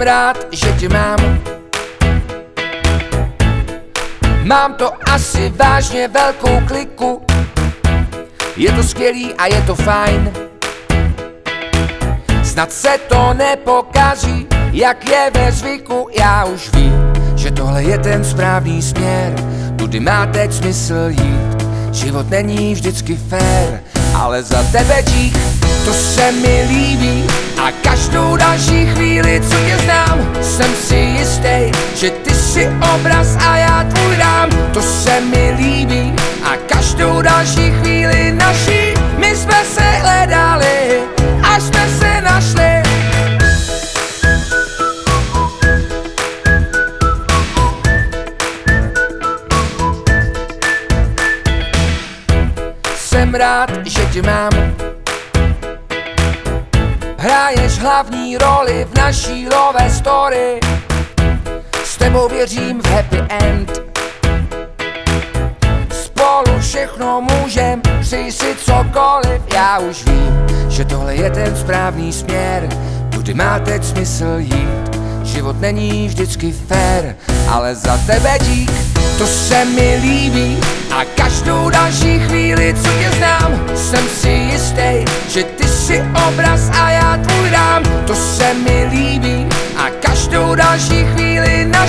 rád, že tě mám. Mám to asi vážně velkou kliku. Je to skvělý a je to fajn. Snad se to nepokazí, jak je ve zvyku. Já už vím, že tohle je ten správný směr. Tudy má teď smysl jít. Život není vždycky fér Ale za tebe dík, to se mi líbí. A každou další že ty jsi obraz a já tvůj dám To se mi líbí a každou další chvíli naší My jsme se hledali, až jsme se našli. Jsem rád, že tě mám. Hraješ hlavní roli v naší love story Tebou věřím v happy end. Spolu všechno můžem, přij si cokoliv. Já už vím, že tohle je ten správný směr Tudy má teď smysl jít. Život není vždycky fér, ale za tebe dík, to se mi líbí. A každou další chvíli, co tě znám, jsem si jistý, že ty jsi obraz a já tvůj dám To se mi líbí a každou další chvíli naší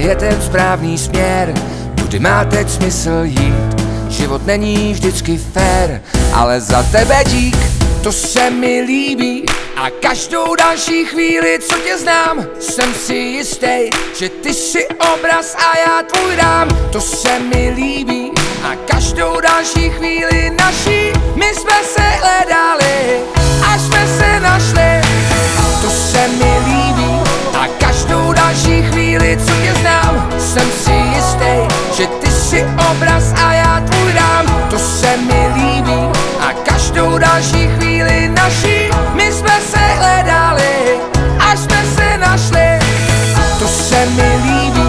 je ten správný směr. Tudy má teď smysl jít. Život není vždycky fér, ale za tebe dík, to se mi líbí. A každou další chvíli, co tě znám, jsem si jistý, že ty jsi obraz a já tvůj dám To se mi líbí. A každou další chvíli naší My jsme se hledali, Že ty si obraz a já tvůj rám. To se mi líbí a každou další chvíli naší My jsme se hledali, až jsme se našli. To se mi líbí.